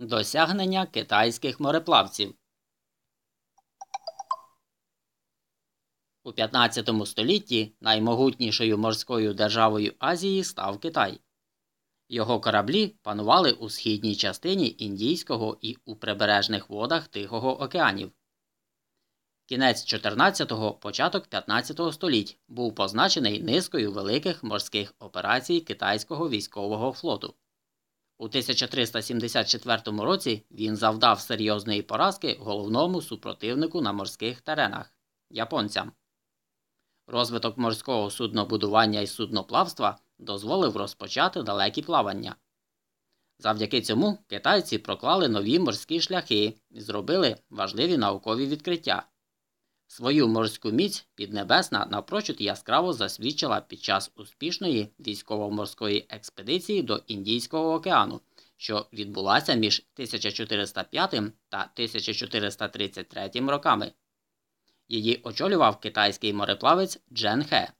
Досягнення китайських мореплавців У 15 столітті наймогутнішою морською державою Азії став Китай. Його кораблі панували у східній частині Індійського і у прибережних водах Тихого океанів. Кінець 14-го, початок 15 століть був позначений низкою великих морських операцій китайського військового флоту. У 1374 році він завдав серйозної поразки головному супротивнику на морських теренах японцям. Розвиток морського суднобудування і судноплавства дозволив розпочати далекі плавання. Завдяки цьому китайці проклали нові морські шляхи і зробили важливі наукові відкриття. Свою морську міць Піднебесна напрочуд яскраво засвідчила під час успішної військово-морської експедиції до Індійського океану, що відбулася між 1405 та 1433 роками. Її очолював китайський мореплавець Джен Хе.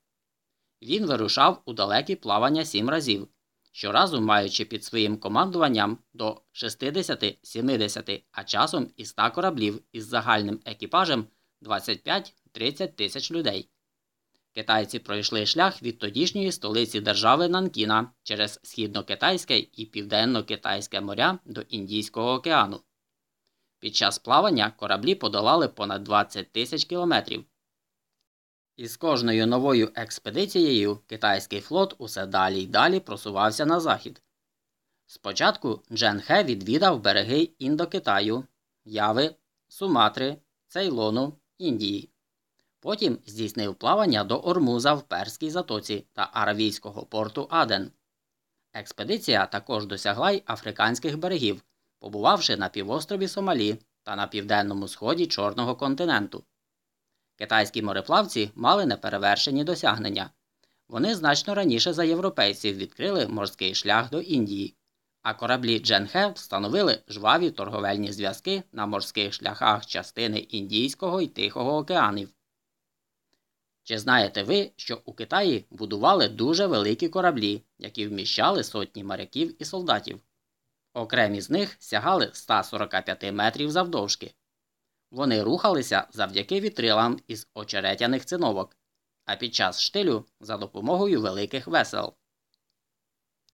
Він вирушав у далекі плавання сім разів, щоразу маючи під своїм командуванням до 60-70, а часом і 100 кораблів із загальним екіпажем 25-30 тисяч людей. Китайці пройшли шлях від тодішньої столиці держави Нанкіна через східно-китайське і південно-китайське моря до Індійського океану. Під час плавання кораблі подолали понад 20 тисяч кілометрів. Із кожною новою експедицією китайський флот усе далі й далі просувався на захід. Спочатку Джен Хе відвідав береги Індокитаю, Яви, Суматри, Цейлону, Індії. Потім здійснив плавання до Ормуза в Перській затоці та Аравійського порту Аден. Експедиція також досягла й африканських берегів, побувавши на півострові Сомалі та на південному сході Чорного континенту. Китайські мореплавці мали неперевершені досягнення. Вони значно раніше за європейців відкрили морський шлях до Індії, а кораблі Дженхе встановили жваві торговельні зв'язки на морських шляхах частини Індійського і Тихого океанів. Чи знаєте ви, що у Китаї будували дуже великі кораблі, які вміщали сотні моряків і солдатів? Окремі з них сягали 145 метрів завдовжки. Вони рухалися завдяки вітрилам із очеретяних циновок, а під час штилю за допомогою великих весел.